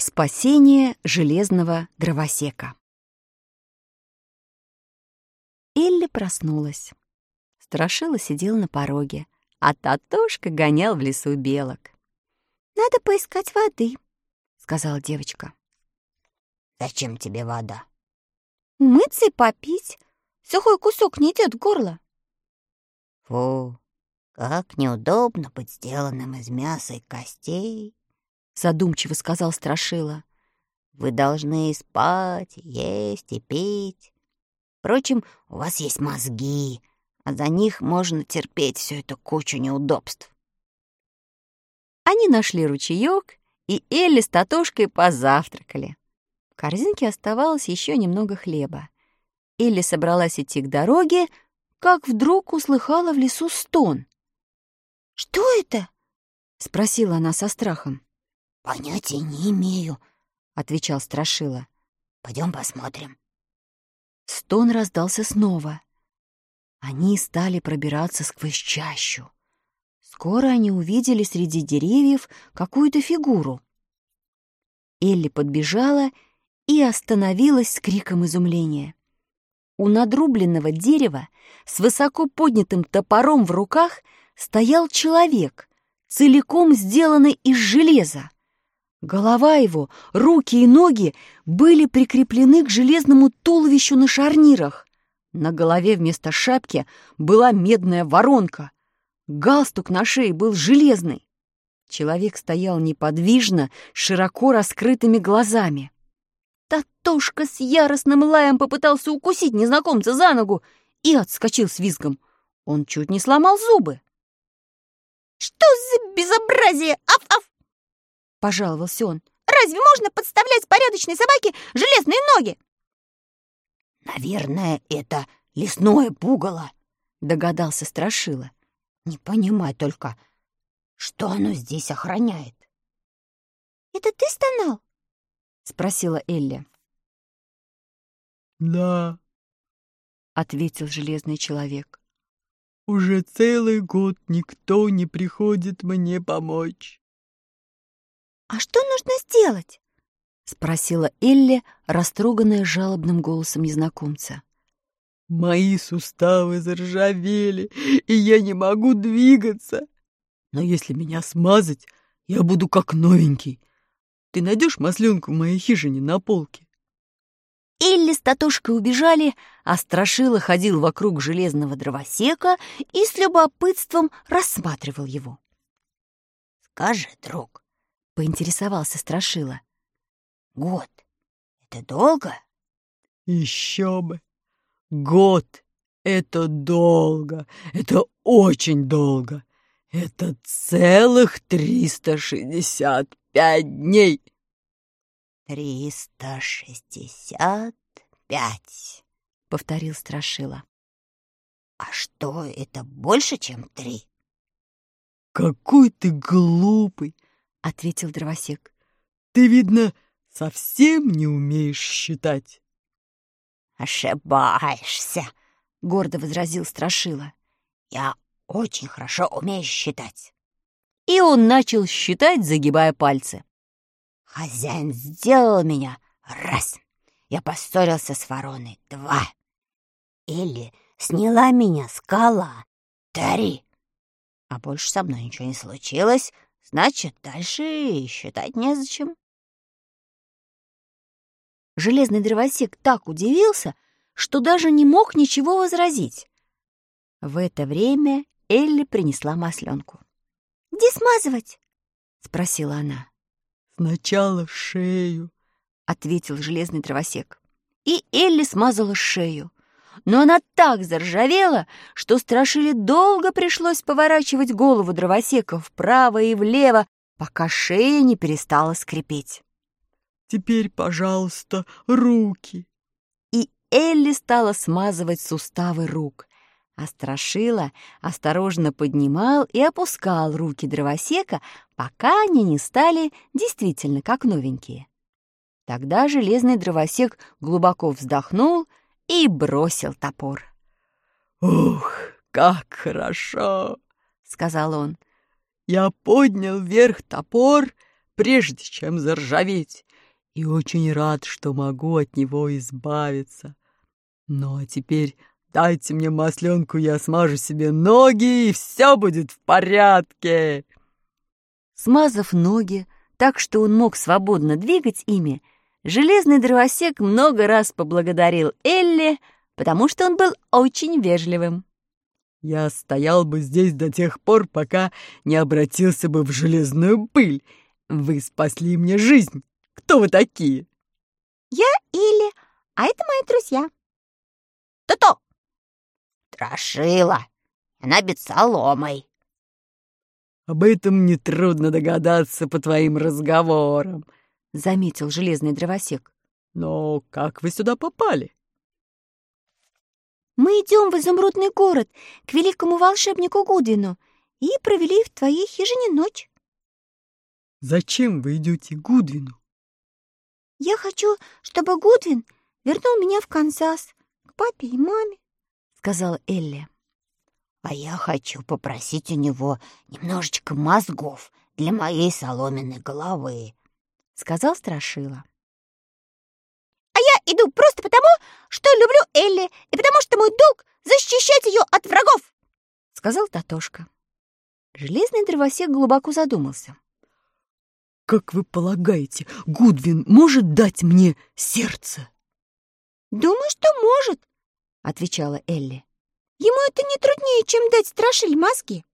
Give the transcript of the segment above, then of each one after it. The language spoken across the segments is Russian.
Спасение железного дровосека. Элли проснулась. Страшила сидел на пороге, а Татошка гонял в лесу белок. «Надо поискать воды», — сказала девочка. «Зачем тебе вода?» «Мыться и попить. Сухой кусок не идет в горло». «Фу, как неудобно быть сделанным из мяса и костей», задумчиво сказал Страшила. Вы должны спать, есть и пить. Впрочем, у вас есть мозги, а за них можно терпеть всю эту кучу неудобств. Они нашли ручеёк, и Элли с Татошкой позавтракали. В корзинке оставалось еще немного хлеба. Элли собралась идти к дороге, как вдруг услыхала в лесу стон. «Что это?» — спросила она со страхом. «Понятия не имею», — отвечал Страшила. «Пойдем посмотрим». Стон раздался снова. Они стали пробираться сквозь чащу. Скоро они увидели среди деревьев какую-то фигуру. Элли подбежала и остановилась с криком изумления. У надрубленного дерева с высоко поднятым топором в руках стоял человек, целиком сделанный из железа. Голова его, руки и ноги были прикреплены к железному туловищу на шарнирах. На голове вместо шапки была медная воронка. Галстук на шее был железный. Человек стоял неподвижно, широко раскрытыми глазами. Татошка с яростным лаем попытался укусить незнакомца за ногу и отскочил с визгом. Он чуть не сломал зубы. «Что за безобразие? Аф-аф!» — пожаловался он. «Разве можно подставлять порядочной собаке железные ноги?» «Наверное, это лесное пугало», — догадался Страшила. «Не понимай только, что оно здесь охраняет». «Это ты стонал?» — спросила Элли. «Да», — ответил железный человек. «Уже целый год никто не приходит мне помочь. «А что нужно сделать?» — спросила Элли, растроганная жалобным голосом незнакомца. «Мои суставы заржавели, и я не могу двигаться. Но если меня смазать, я буду как новенький. Ты найдешь масленку в моей хижине на полке?» Элли с Татошкой убежали, а Страшила ходил вокруг железного дровосека и с любопытством рассматривал его. «Скажи, друг, поинтересовался Страшила. «Год — это долго?» «Еще бы! Год — это долго! Это очень долго! Это целых триста шестьдесят пять дней!» «Триста шестьдесят пять», — повторил Страшила. «А что, это больше, чем три?» «Какой ты глупый!» — ответил дровосек. «Ты, видно, совсем не умеешь считать». «Ошибаешься», — гордо возразил Страшила. «Я очень хорошо умею считать». И он начал считать, загибая пальцы. «Хозяин сделал меня раз. Я поссорился с вороной два. Или сняла меня скала три. А больше со мной ничего не случилось, Значит, дальше считать незачем. Железный дровосек так удивился, что даже не мог ничего возразить. В это время Элли принесла масленку. «Где смазывать?» — спросила она. «Сначала шею», — ответил железный дровосек. И Элли смазала шею но она так заржавела, что страшили долго пришлось поворачивать голову дровосека вправо и влево, пока шея не перестала скрипеть. «Теперь, пожалуйста, руки!» И Элли стала смазывать суставы рук, а Страшила осторожно поднимал и опускал руки дровосека, пока они не стали действительно как новенькие. Тогда железный дровосек глубоко вздохнул и бросил топор. «Ух, как хорошо!» — сказал он. «Я поднял вверх топор, прежде чем заржаветь, и очень рад, что могу от него избавиться. Ну а теперь дайте мне масленку, я смажу себе ноги, и все будет в порядке. Смазав ноги так, что он мог свободно двигать ими, железный дровосек много раз поблагодарил Элли, потому что он был очень вежливым. Я стоял бы здесь до тех пор, пока не обратился бы в железную пыль. Вы спасли мне жизнь. Кто вы такие? Я Илли, а это мои друзья. То-то! Страшила. Она бит соломой. Об этом нетрудно догадаться по твоим разговорам, заметил железный дровосек. Но как вы сюда попали? Мы идем в изумрудный город к великому волшебнику Гудвину и провели в твоей хижине ночь. Зачем вы идете к Гудвину? Я хочу, чтобы Гудвин вернул меня в Канзас, к папе и маме, сказала Элли. А я хочу попросить у него немножечко мозгов для моей соломенной головы, сказал Страшила я иду просто потому, что люблю Элли, и потому что мой долг — защищать ее от врагов!» — сказал Татошка. Железный дровосек глубоко задумался. «Как вы полагаете, Гудвин может дать мне сердце?» «Думаю, что может», — отвечала Элли. «Ему это не труднее, чем дать страшиль мозги».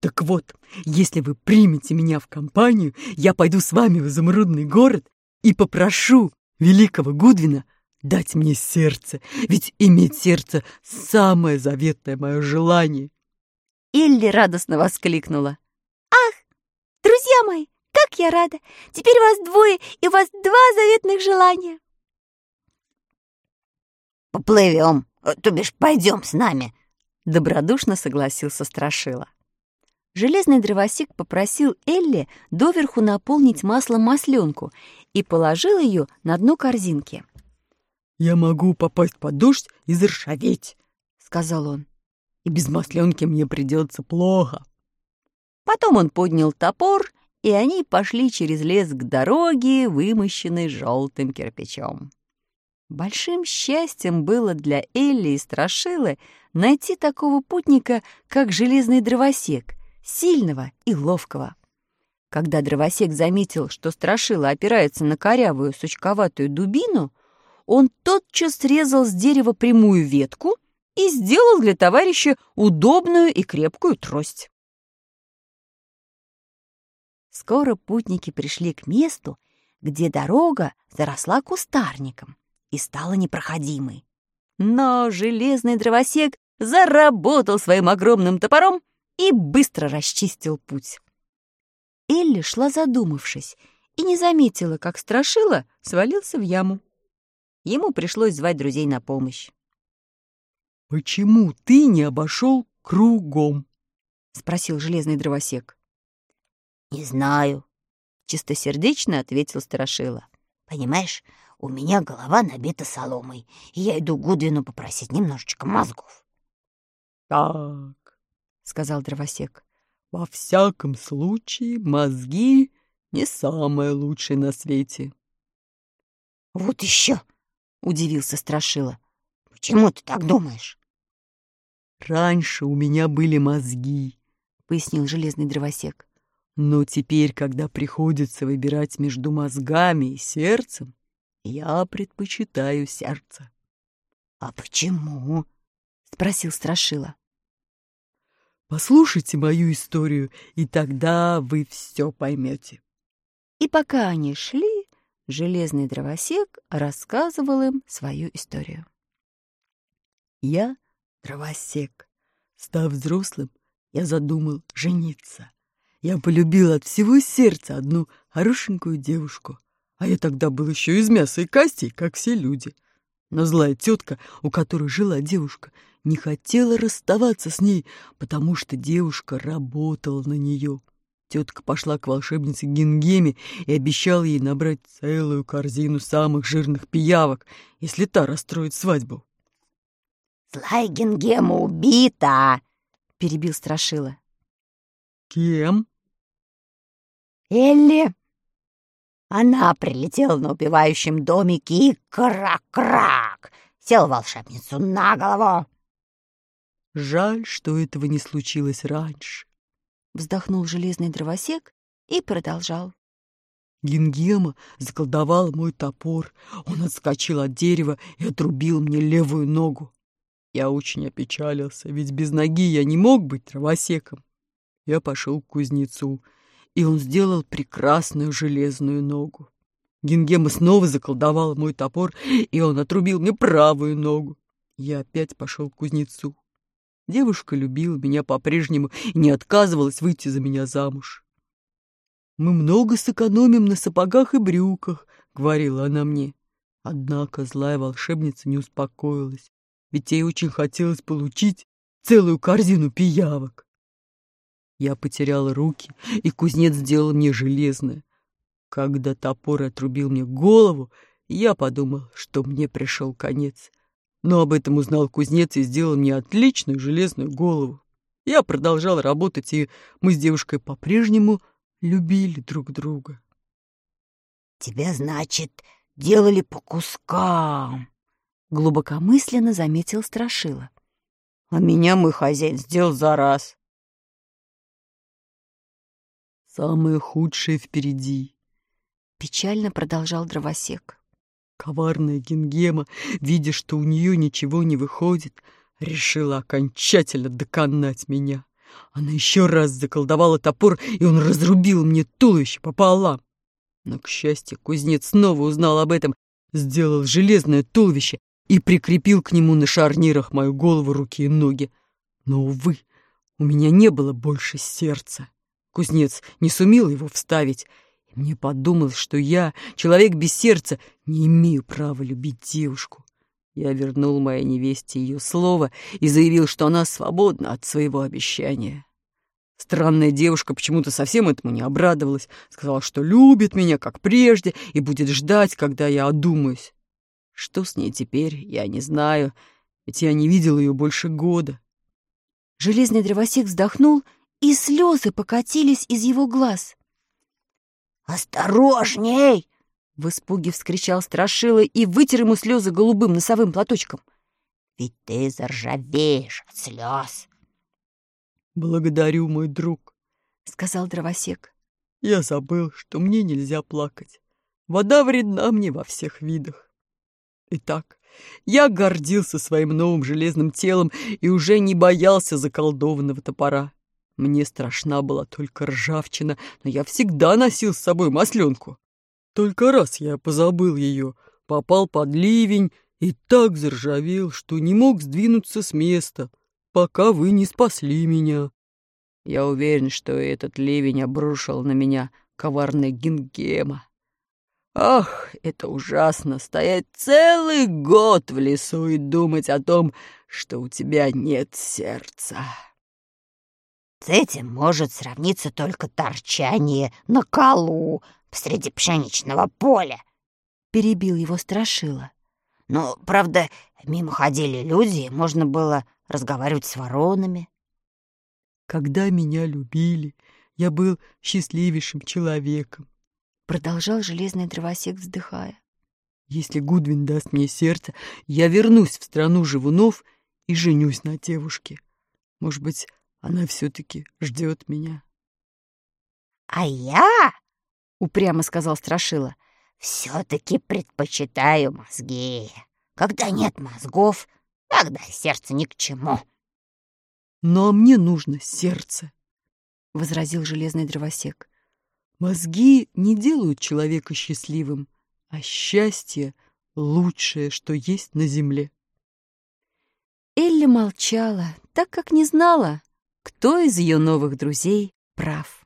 «Так вот, если вы примете меня в компанию, я пойду с вами в изумрудный город и попрошу великого Гудвина дать мне сердце, ведь иметь сердце — самое заветное мое желание. Илли радостно воскликнула. «Ах, друзья мои, как я рада! Теперь вас двое, и у вас два заветных желания!» «Поплывем, то бишь пойдем с нами!» Добродушно согласился Страшила. Железный дровосек попросил Элли доверху наполнить маслом масленку и положил ее на дно корзинки. «Я могу попасть под дождь и заржаветь», — сказал он. «И без масленки мне придется плохо». Потом он поднял топор, и они пошли через лес к дороге, вымощенной желтым кирпичом. Большим счастьем было для Элли и Страшилы найти такого путника, как железный дровосек, сильного и ловкого. Когда дровосек заметил, что страшила опирается на корявую сучковатую дубину, он тотчас срезал с дерева прямую ветку и сделал для товарища удобную и крепкую трость. Скоро путники пришли к месту, где дорога заросла кустарником и стала непроходимой. Но железный дровосек заработал своим огромным топором и быстро расчистил путь. Элли шла задумавшись и не заметила, как Страшила свалился в яму. Ему пришлось звать друзей на помощь. «Почему ты не обошел кругом?» — спросил железный дровосек. «Не знаю», — чистосердечно ответил Страшила. «Понимаешь, у меня голова набита соломой, и я иду Гудвину попросить немножечко мозгов». «Так», — сказал дровосек, во всяком случае, мозги не самое лучшее на свете. — Вот еще! — удивился Страшила. — Почему ты так думаешь? — Раньше у меня были мозги, — пояснил железный дровосек. Но теперь, когда приходится выбирать между мозгами и сердцем, я предпочитаю сердце. — А почему? — спросил Страшила. Послушайте мою историю, и тогда вы все поймете. И пока они шли, железный дровосек рассказывал им свою историю. Я дровосек. Став взрослым, я задумал жениться. Я полюбил от всего сердца одну хорошенькую девушку. А я тогда был еще из мяса и костей, как все люди. Но злая тетка, у которой жила девушка, не хотела расставаться с ней, потому что девушка работала на нее. Тетка пошла к волшебнице Гингеме и обещала ей набрать целую корзину самых жирных пиявок, если та расстроит свадьбу. «Злая Гингема убита!» — перебил Страшила. «Кем?» «Элли!» Она прилетела на убивающем домике и крак-крак! Сел волшебницу на голову. Жаль, что этого не случилось раньше. Вздохнул железный дровосек и продолжал. Гингема заколдовал мой топор. Он отскочил от дерева и отрубил мне левую ногу. Я очень опечалился, ведь без ноги я не мог быть травосеком. Я пошел к кузнецу, и он сделал прекрасную железную ногу. Гингема снова заколдовал мой топор, и он отрубил мне правую ногу. Я опять пошел к кузнецу. Девушка любила меня по-прежнему и не отказывалась выйти за меня замуж. «Мы много сэкономим на сапогах и брюках», — говорила она мне. Однако злая волшебница не успокоилась, ведь ей очень хотелось получить целую корзину пиявок. Я потеряла руки, и кузнец сделал мне железное. Когда топор отрубил мне голову, я подумал, что мне пришел конец. Но об этом узнал кузнец и сделал мне отличную железную голову. Я продолжал работать, и мы с девушкой по-прежнему любили друг друга. «Тебя, значит, делали по кускам», — глубокомысленно заметил Страшила. «А меня мой хозяин сделал за раз». «Самое худшее впереди», — печально продолжал дровосек. Коварная Гингема, видя, что у нее ничего не выходит, решила окончательно доконать меня. Она еще раз заколдовала топор, и он разрубил мне туловище пополам. Но, к счастью, кузнец снова узнал об этом, сделал железное туловище и прикрепил к нему на шарнирах мою голову, руки и ноги. Но, увы, у меня не было больше сердца. Кузнец не сумел его вставить, мне подумалось, что я, человек без сердца, не имею права любить девушку. Я вернул моей невесте ее слово и заявил, что она свободна от своего обещания. Странная девушка почему-то совсем этому не обрадовалась, сказала, что любит меня, как прежде, и будет ждать, когда я одумаюсь. Что с ней теперь, я не знаю, ведь я не видел ее больше года. Железный дровосек вздохнул, и слезы покатились из его глаз. «Осторожней!» — в испуге вскричал Страшила и вытер ему слезы голубым носовым платочком. «Ведь ты заржавеешь от слез!» «Благодарю, мой друг», — сказал дровосек. «Я забыл, что мне нельзя плакать. Вода вредна мне во всех видах. Итак, я гордился своим новым железным телом и уже не боялся заколдованного топора. Мне страшна была только ржавчина, но я всегда носил с собой масленку. Только раз я позабыл ее, попал под ливень и так заржавел, что не мог сдвинуться с места, пока вы не спасли меня. Я уверен, что этот ливень обрушил на меня коварный Гингема. Ах, это ужасно, стоять целый год в лесу и думать о том, что у тебя нет сердца. С этим может сравниться только торчание на колу посреди пшеничного поля. Перебил его Страшила. Ну, правда, мимо ходили люди, можно было разговаривать с воронами. Когда меня любили, я был счастливейшим человеком. Продолжал железный дровосек, вздыхая. Если Гудвин даст мне сердце, я вернусь в страну живунов и женюсь на девушке. Может быть, она все-таки ждет меня. А я, упрямо сказал Страшила, все-таки предпочитаю мозги. Когда нет мозгов, тогда сердце ни к чему. Но мне нужно сердце, возразил железный дровосек. Мозги не делают человека счастливым, а счастье — лучшее, что есть на земле. Элли молчала, так как не знала, кто из ее новых друзей прав.